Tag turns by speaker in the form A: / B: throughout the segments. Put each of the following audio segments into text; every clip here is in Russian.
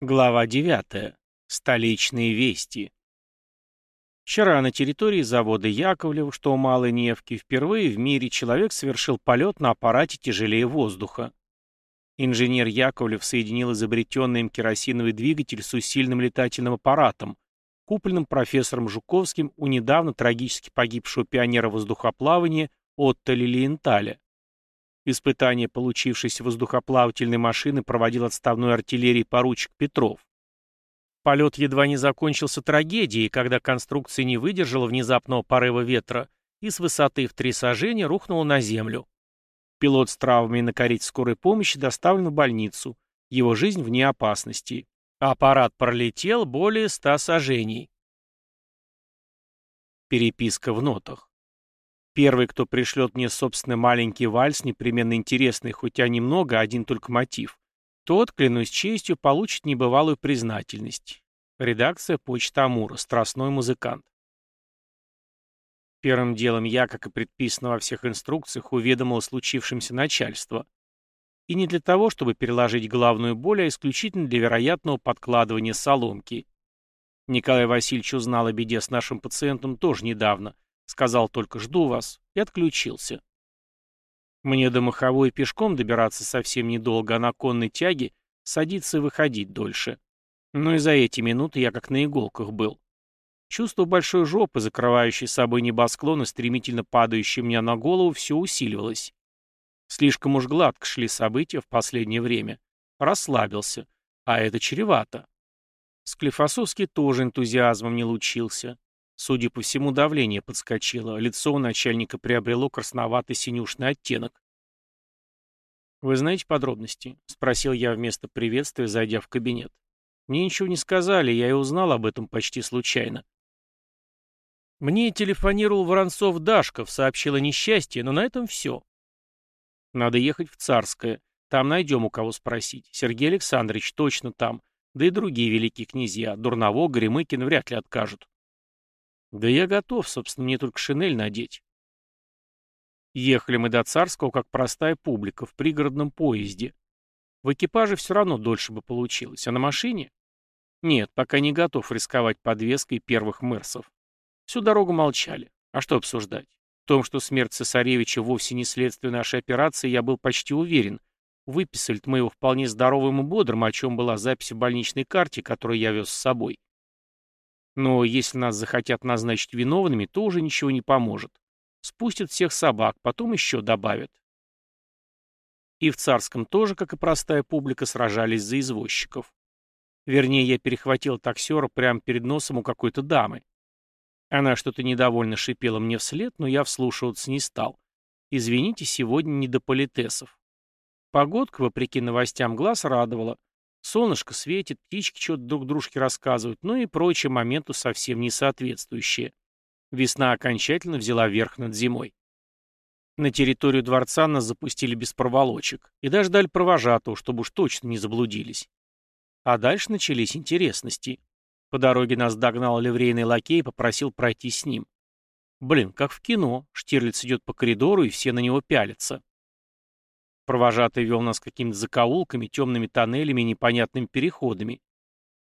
A: Глава 9. Столичные вести. Вчера на территории завода Яковлев, что у Малой Невки, впервые в мире человек совершил полет на аппарате тяжелее воздуха. Инженер Яковлев соединил изобретенный им керосиновый двигатель с усиленным летательным аппаратом, купленным профессором Жуковским у недавно трагически погибшего пионера воздухоплавания Отто Лилиенталя. Испытание получившейся воздухоплавательной машины проводил отставной артиллерии поручик Петров. Полет едва не закончился трагедией, когда конструкция не выдержала внезапного порыва ветра и с высоты в три сажения рухнула на землю. Пилот с травмами на карете скорой помощи доставлен в больницу. Его жизнь вне опасности. Аппарат пролетел более ста сажений. Переписка в нотах. Первый, кто пришлет мне собственный маленький вальс, непременно интересный, хоть и немного, один только мотив, тот, клянусь честью, получит небывалую признательность. Редакция «Почта Амура», страстной музыкант. Первым делом я, как и предписано во всех инструкциях, уведомил о случившемся начальство. И не для того, чтобы переложить главную боль, а исключительно для вероятного подкладывания соломки. Николай Васильевич узнал о беде с нашим пациентом тоже недавно – Сказал только «жду вас» и отключился. Мне до Маховой пешком добираться совсем недолго, а на конной тяге садиться и выходить дольше. Но и за эти минуты я как на иголках был. Чувство большой жопы, закрывающей собой небосклон и стремительно падающей мне на голову, все усиливалось. Слишком уж гладко шли события в последнее время. Расслабился. А это чревато. Склифосовский тоже энтузиазмом не лучился. Судя по всему, давление подскочило, лицо у начальника приобрело красноватый синюшный оттенок. «Вы знаете подробности?» — спросил я вместо приветствия, зайдя в кабинет. «Мне ничего не сказали, я и узнал об этом почти случайно». «Мне телефонировал Воронцов-Дашков, сообщил несчастье, но на этом все». «Надо ехать в Царское. Там найдем у кого спросить. Сергей Александрович точно там. Да и другие великие князья. Дурново, Горемыкин вряд ли откажут». Да я готов, собственно, мне только шинель надеть. Ехали мы до Царского, как простая публика, в пригородном поезде. В экипаже все равно дольше бы получилось, а на машине? Нет, пока не готов рисковать подвеской первых мэрсов. Всю дорогу молчали. А что обсуждать? В том, что смерть цесаревича вовсе не следствие нашей операции, я был почти уверен. Выписали-то мы его вполне здоровым и бодрым, о чем была запись в больничной карте, которую я вез с собой. Но если нас захотят назначить виновными, то уже ничего не поможет. Спустят всех собак, потом еще добавят. И в Царском тоже, как и простая публика, сражались за извозчиков. Вернее, я перехватил таксера прямо перед носом у какой-то дамы. Она что-то недовольно шипела мне вслед, но я вслушиваться не стал. Извините, сегодня не до политесов. Погодка, вопреки новостям глаз, радовала. Солнышко светит, птички что-то друг дружке рассказывают, ну и прочие моменту совсем не соответствующие. Весна окончательно взяла верх над зимой. На территорию дворца нас запустили без проволочек и даже дали провожатого, чтобы уж точно не заблудились. А дальше начались интересности. По дороге нас догнал ливрейный лакей и попросил пройти с ним. Блин, как в кино. Штирлиц идет по коридору, и все на него пялятся. Провожатый вел нас какими-то закоулками, темными тоннелями и непонятными переходами.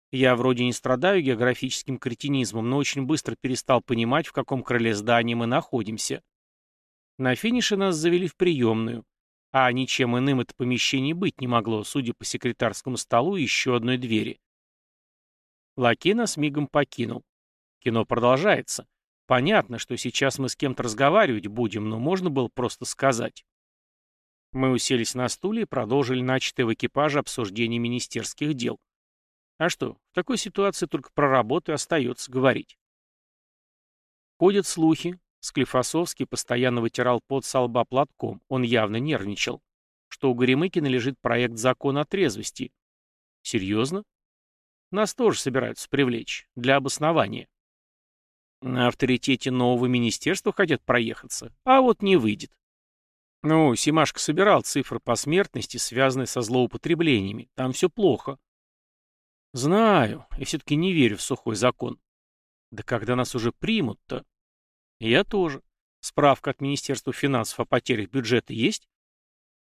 A: Я вроде не страдаю географическим кретинизмом, но очень быстро перестал понимать, в каком крыле здания мы находимся. На финише нас завели в приемную, а ничем иным это помещение быть не могло, судя по секретарскому столу и еще одной двери. Лакей нас мигом покинул. Кино продолжается. Понятно, что сейчас мы с кем-то разговаривать будем, но можно было просто сказать. Мы уселись на стуле и продолжили начатое в экипаже обсуждение министерских дел. А что, в такой ситуации только про работу остается говорить. Ходят слухи. Склифосовский постоянно вытирал пот со лба платком, он явно нервничал, что у Горемыкина лежит проект закона о трезвости. Серьезно? Нас тоже собираются привлечь, для обоснования. На авторитете нового министерства хотят проехаться, а вот не выйдет. Ну, Симашка собирал цифры по смертности, связанные со злоупотреблениями. Там все плохо. Знаю, и все-таки не верю в сухой закон. Да когда нас уже примут-то? Я тоже. Справка от Министерства финансов о потерях бюджета есть?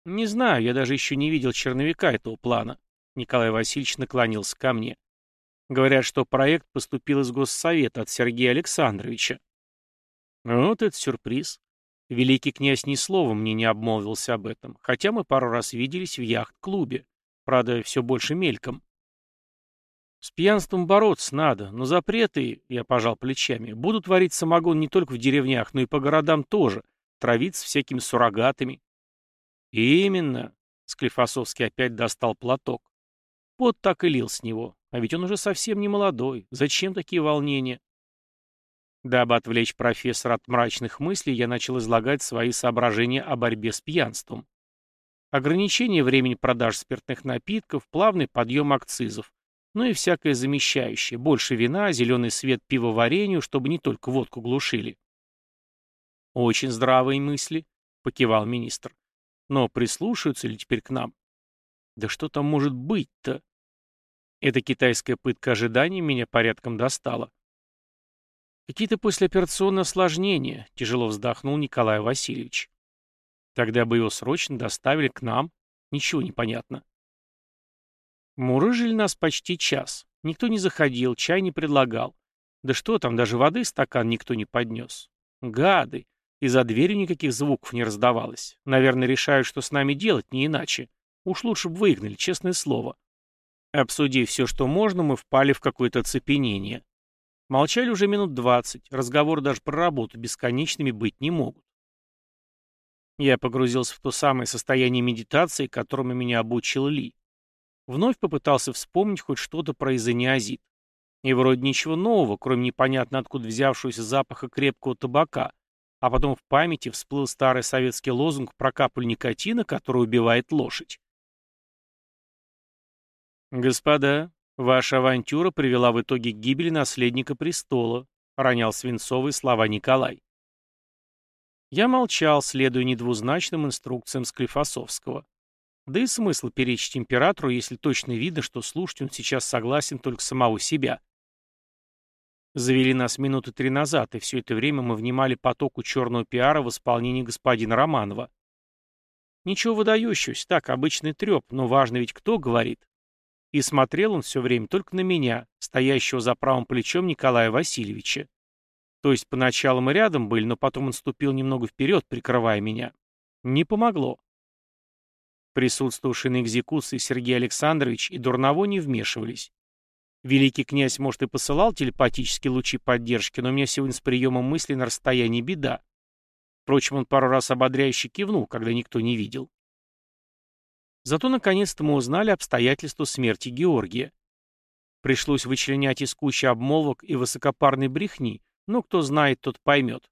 A: Не знаю, я даже еще не видел черновика этого плана. Николай Васильевич наклонился ко мне. Говорят, что проект поступил из Госсовета от Сергея Александровича. Вот это сюрприз. Великий князь ни словом мне не обмолвился об этом, хотя мы пару раз виделись в яхт-клубе. Правда, все больше мельком. С пьянством бороться надо, но запреты, я пожал плечами, будут варить самогон не только в деревнях, но и по городам тоже, травиться всякими суррогатами. Именно. Склифосовский опять достал платок. Пот так и лил с него. А ведь он уже совсем не молодой. Зачем такие волнения? Дабы отвлечь профессора от мрачных мыслей, я начал излагать свои соображения о борьбе с пьянством. Ограничение времени продаж спиртных напитков, плавный подъем акцизов, ну и всякое замещающее, больше вина, зеленый свет пивоварению, чтобы не только водку глушили. «Очень здравые мысли», — покивал министр. «Но прислушаются ли теперь к нам?» «Да что там может быть-то?» Эта китайская пытка ожидания меня порядком достала. Какие-то послеоперационные осложнения, тяжело вздохнул Николай Васильевич. Тогда бы его срочно доставили к нам. Ничего не понятно. Мурыжили нас почти час. Никто не заходил, чай не предлагал. Да что там, даже воды стакан никто не поднес. Гады. И за дверью никаких звуков не раздавалось. Наверное, решают, что с нами делать, не иначе. Уж лучше бы выгнали, честное слово. Обсудив все, что можно, мы впали в какое-то оцепенение. Молчали уже минут двадцать, разговоры даже про работу бесконечными быть не могут. Я погрузился в то самое состояние медитации, которому меня обучил Ли. Вновь попытался вспомнить хоть что-то про изониазид. И вроде ничего нового, кроме непонятно откуда взявшегося запаха крепкого табака, а потом в памяти всплыл старый советский лозунг про каплю никотина, который убивает лошадь. «Господа, Ваша авантюра привела в итоге к гибели наследника престола, ронял свинцовые слова Николай. Я молчал, следуя недвузначным инструкциям Склифосовского. Да и смысл перечить императору, если точно видно, что слушать он сейчас согласен только самого себя. Завели нас минуты три назад, и все это время мы внимали потоку черного пиара в исполнении господина Романова. Ничего выдающегося, так, обычный треп, но важно ведь кто говорит. И смотрел он все время только на меня, стоящего за правым плечом Николая Васильевича. То есть поначалу мы рядом были, но потом он ступил немного вперед, прикрывая меня. Не помогло. Присутствовавший на экзекуции Сергей Александрович и Дурново не вмешивались. Великий князь, может, и посылал телепатические лучи поддержки, но у меня сегодня с приемом мысли на расстоянии беда. Впрочем, он пару раз ободряюще кивнул, когда никто не видел. Зато наконец-то мы узнали обстоятельства смерти Георгия. Пришлось вычленять из кучи обмолвок и высокопарной брехни, но кто знает, тот поймет.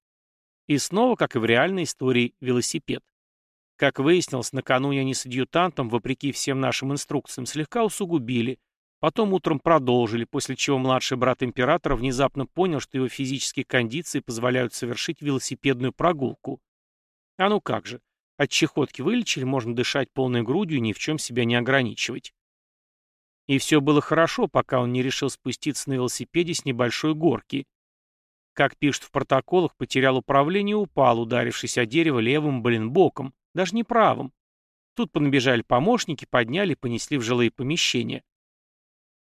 A: И снова, как и в реальной истории, велосипед. Как выяснилось, накануне они с адъютантом, вопреки всем нашим инструкциям, слегка усугубили. Потом утром продолжили, после чего младший брат императора внезапно понял, что его физические кондиции позволяют совершить велосипедную прогулку. А ну как же, от чехотки вылечили, можно дышать полной грудью и ни в чем себя не ограничивать. И все было хорошо, пока он не решил спуститься на велосипеде с небольшой горки. Как пишут в протоколах, потерял управление и упал, ударившись о дерево левым, блин, боком, даже не правым. Тут понабежали помощники, подняли и понесли в жилые помещения.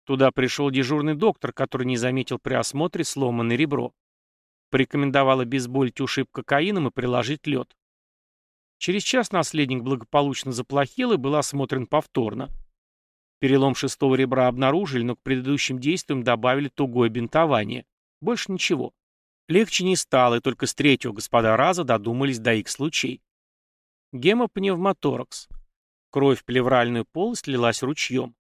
A: Туда пришел дежурный доктор, который не заметил при осмотре сломанное ребро. Порекомендовал обезболить ушиб кокаином и приложить лед. Через час наследник благополучно заплохел и был осмотрен повторно. Перелом шестого ребра обнаружили, но к предыдущим действиям добавили тугое бинтование. Больше ничего. Легче не стало, и только с третьего господа раза додумались до их случай. Гемопневмоторакс. Кровь в плевральную полость лилась ручьем.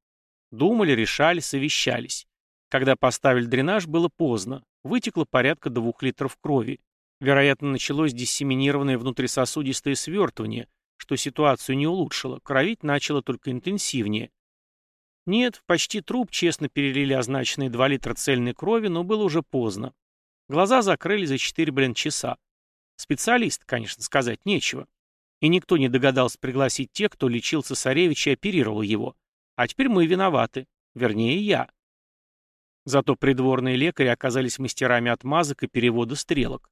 A: Думали, решали, совещались. Когда поставили дренаж, было поздно. Вытекло порядка двух литров крови. Вероятно, началось диссеминированное внутрисосудистое свертывание, что ситуацию не улучшило, кровить начало только интенсивнее. Нет, в почти труп честно перелили означенные 2 литра цельной крови, но было уже поздно. Глаза закрыли за 4, блин, часа. Специалист, конечно, сказать нечего. И никто не догадался пригласить тех, кто лечил цесаревича и оперировал его. А теперь мы виноваты. Вернее, я. Зато придворные лекари оказались мастерами отмазок и перевода стрелок.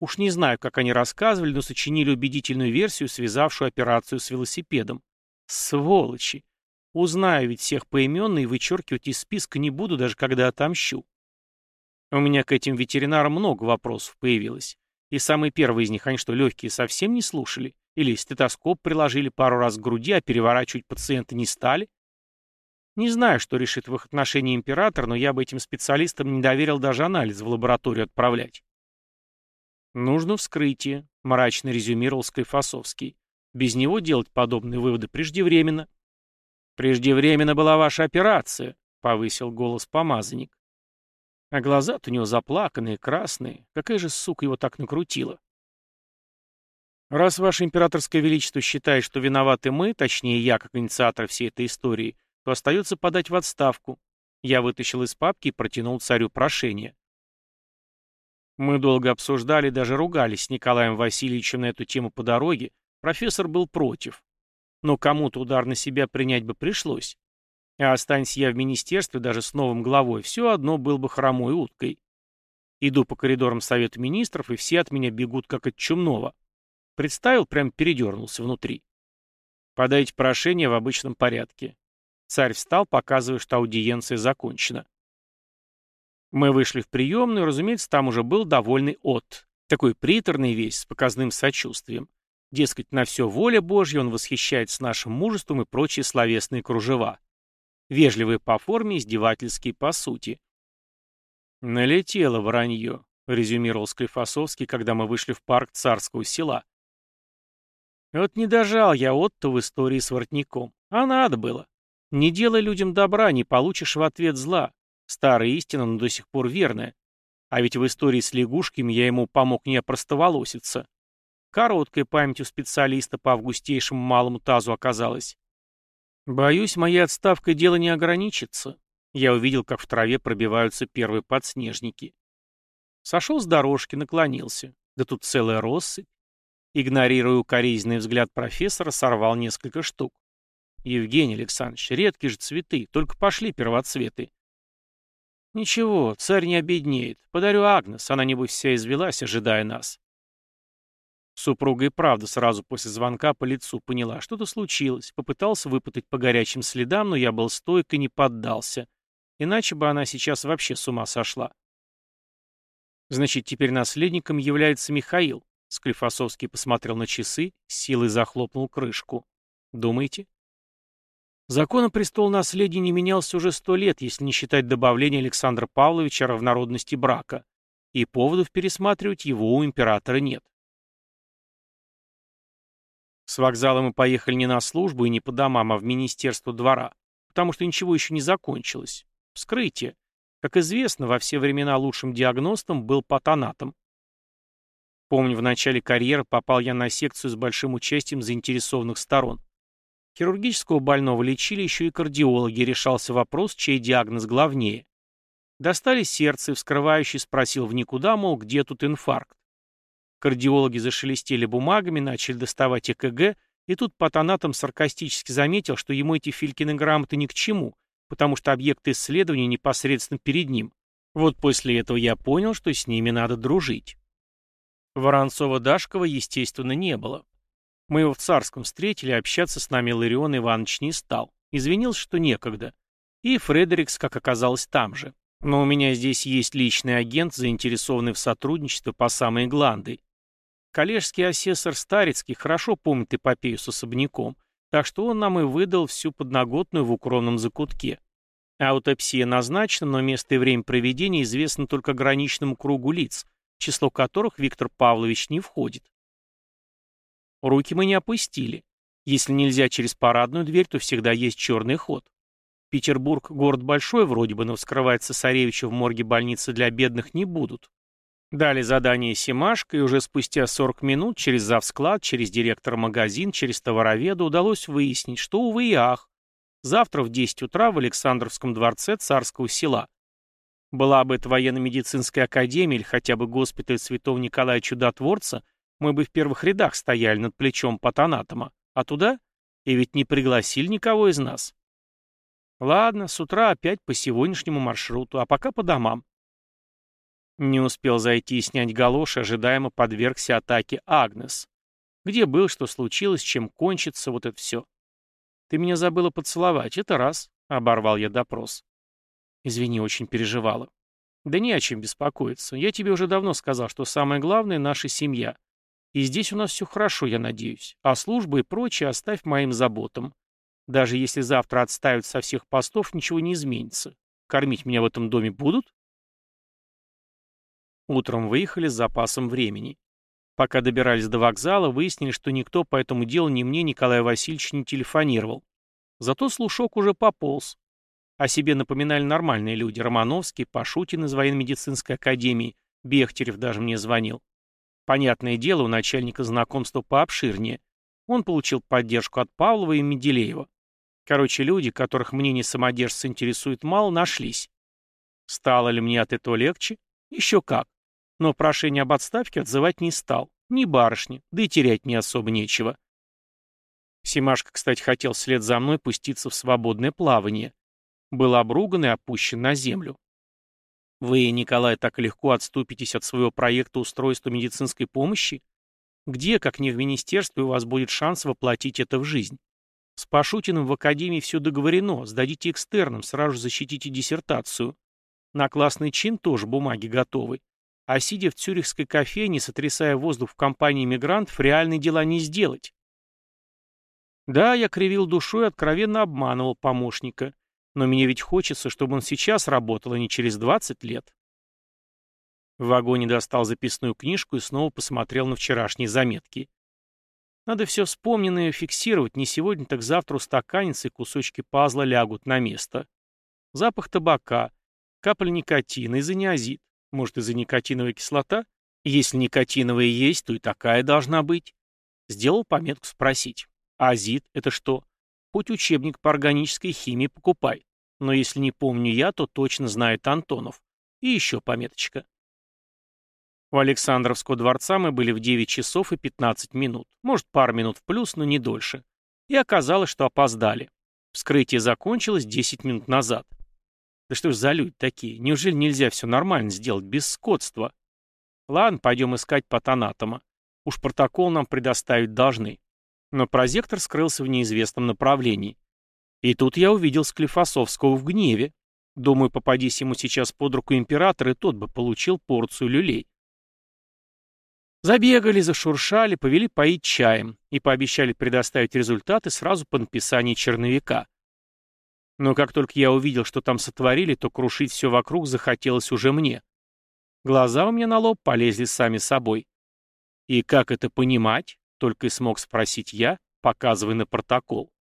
A: Уж не знаю, как они рассказывали, но сочинили убедительную версию, связавшую операцию с велосипедом. Сволочи! Узнаю ведь всех поименно и вычеркивать из списка не буду, даже когда отомщу. У меня к этим ветеринарам много вопросов появилось. И самый первый из них, они что, легкие совсем не слушали? Или стетоскоп приложили пару раз к груди, а переворачивать пациента не стали? Не знаю, что решит в их отношении император, но я бы этим специалистам не доверил даже анализ в лабораторию отправлять. «Нужно вскрытие», — мрачно резюмировал Склифосовский. «Без него делать подобные выводы преждевременно». «Преждевременно была ваша операция», — повысил голос помазанник. А глаза-то у него заплаканные, красные. Какая же сука его так накрутила? Раз ваше императорское величество считает, что виноваты мы, точнее я, как инициатор всей этой истории, то остается подать в отставку. Я вытащил из папки и протянул царю прошение. Мы долго обсуждали, даже ругались с Николаем Васильевичем на эту тему по дороге. Профессор был против. Но кому-то удар на себя принять бы пришлось. А останься я в министерстве даже с новым главой, все одно был бы хромой уткой. Иду по коридорам Совета Министров, и все от меня бегут, как от чумного. Представил, прям передернулся внутри. Подайте прошение в обычном порядке. Царь встал, показывая, что аудиенция закончена. Мы вышли в приемную, разумеется, там уже был довольный от. Такой приторный весь, с показным сочувствием. Дескать, на все воля Божья, он восхищается нашим мужеством и прочие словесные кружева. Вежливые по форме, издевательские по сути. «Налетело вранье», — резюмировал Склифосовский, когда мы вышли в парк царского села. «Вот не дожал я Отто в истории с воротником. А надо было. Не делай людям добра, не получишь в ответ зла. Старая истина, но до сих пор верная. А ведь в истории с лягушками я ему помог не опростоволоситься. Короткая память у специалиста по августейшему малому тазу оказалась. Боюсь, моей отставкой дело не ограничится. Я увидел, как в траве пробиваются первые подснежники. Сошел с дорожки, наклонился. Да тут целая россыпь. Игнорируя укоризненный взгляд профессора, сорвал несколько штук. Евгений Александрович, редкие же цветы, только пошли первоцветы. Ничего, царь не обеднеет. Подарю Агнес, она, небось, вся извелась, ожидая нас. Супруга и правда сразу после звонка по лицу поняла, что-то случилось, попытался выпутать по горячим следам, но я был стойк и не поддался. Иначе бы она сейчас вообще с ума сошла. Значит, теперь наследником является Михаил. Склифосовский посмотрел на часы, силой захлопнул крышку. Думаете? Закон о престол-наследии не менялся уже сто лет, если не считать добавления Александра Павловича о равнородности брака, и поводов пересматривать его у императора нет. С вокзала мы поехали не на службу и не по домам, а в министерство двора, потому что ничего еще не закончилось. Вскрытие. Как известно, во все времена лучшим диагностом был патонатом. Помню, в начале карьеры попал я на секцию с большим участием заинтересованных сторон. Хирургического больного лечили еще и кардиологи, решался вопрос, чей диагноз главнее. Достали сердце, и вскрывающий спросил в никуда, мол, где тут инфаркт. Кардиологи зашелестели бумагами, начали доставать ЭКГ, и тут патонатом саркастически заметил, что ему эти Филькины грамоты ни к чему, потому что объекты исследования непосредственно перед ним. Вот после этого я понял, что с ними надо дружить. Воронцова-Дашкова, естественно, не было. Мы его в Царском встретили, общаться с нами Ларион Иванович не стал. Извинился, что некогда. И Фредерикс, как оказалось, там же. Но у меня здесь есть личный агент, заинтересованный в сотрудничестве по самой гланды. Коллежский асессор Старицкий хорошо помнит эпопею с особняком, так что он нам и выдал всю подноготную в укромном закутке. Аутопсия назначена, но место и время проведения известно только ограниченному кругу лиц, число которых Виктор Павлович не входит. Руки мы не опустили. Если нельзя через парадную дверь, то всегда есть черный ход. Петербург — город большой вроде бы, но вскрывать цесаревича в морге больницы для бедных не будут. Дали задание Семашко, и уже спустя 40 минут через завсклад, через директора магазин, через товароведа удалось выяснить, что, увы и ах, завтра в 10 утра в Александровском дворце царского села. Была бы это военно-медицинская академия или хотя бы госпиталь святого Николая Чудотворца — мы бы в первых рядах стояли над плечом патанатома. А туда? И ведь не пригласили никого из нас. Ладно, с утра опять по сегодняшнему маршруту, а пока по домам. Не успел зайти и снять галоши, ожидаемо подвергся атаке Агнес. Где был, что случилось, чем кончится, вот это все. Ты меня забыла поцеловать, это раз. Оборвал я допрос. Извини, очень переживала. Да не о чем беспокоиться. Я тебе уже давно сказал, что самое главное — наша семья. И здесь у нас все хорошо, я надеюсь. А службы и прочее оставь моим заботам. Даже если завтра отставят со всех постов, ничего не изменится. Кормить меня в этом доме будут? Утром выехали с запасом времени. Пока добирались до вокзала, выяснили, что никто по этому делу ни мне, Николаю Васильевичу не телефонировал. Зато слушок уже пополз. О себе напоминали нормальные люди. Романовский, Пашутин из военно-медицинской академии, Бехтерев даже мне звонил. Понятное дело, у начальника знакомства пообширнее. Он получил поддержку от Павлова и Менделеева. Короче, люди, которых мнение самодержца интересует мало, нашлись. Стало ли мне от этого легче? Еще как. Но прошение об отставке отзывать не стал. Ни барышни, да и терять не особо нечего. Семашко, кстати, хотел вслед за мной пуститься в свободное плавание. Был обруган и опущен на землю. Вы, Николай, так легко отступитесь от своего проекта устройства медицинской помощи? Где, как не в министерстве, у вас будет шанс воплотить это в жизнь? С Пашутиным в академии все договорено, сдадите экстерном, сразу защитите диссертацию. На классный чин тоже бумаги готовы. А сидя в цюрихской кофейне, сотрясая воздух в компании мигрантов, реальные дела не сделать. Да, я кривил душой откровенно обманывал помощника. Но мне ведь хочется, чтобы он сейчас работал, а не через 20 лет. В вагоне достал записную книжку и снова посмотрел на вчерашние заметки. Надо все вспомненное фиксировать, не сегодня, так завтра устаканится и кусочки пазла лягут на место. Запах табака, капля никотина, изониазид, может, изоникотиновая кислота? Если никотиновая есть, то и такая должна быть. Сделал пометку спросить. Азид — это что? Хоть учебник по органической химии покупай. Но если не помню я, то точно знает Антонов. И еще пометочка. У Александровского дворца мы были в 9 часов и 15 минут. Может, пару минут в плюс, но не дольше. И оказалось, что опоздали. Вскрытие закончилось 10 минут назад. Да что ж за люди такие? Неужели нельзя все нормально сделать, без скотства? Ладно, пойдем искать патанатома. Уж протокол нам предоставить должны но прозектор скрылся в неизвестном направлении. И тут я увидел Склифосовского в гневе. Думаю, попадись ему сейчас под руку император, и тот бы получил порцию люлей. Забегали, зашуршали, повели поить чаем и пообещали предоставить результаты сразу по написании черновика. Но как только я увидел, что там сотворили, то крушить все вокруг захотелось уже мне. Глаза у меня на лоб полезли сами собой. И как это понимать? Только и смог спросить я, показывая на протокол.